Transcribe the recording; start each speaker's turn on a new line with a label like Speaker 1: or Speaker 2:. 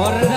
Speaker 1: por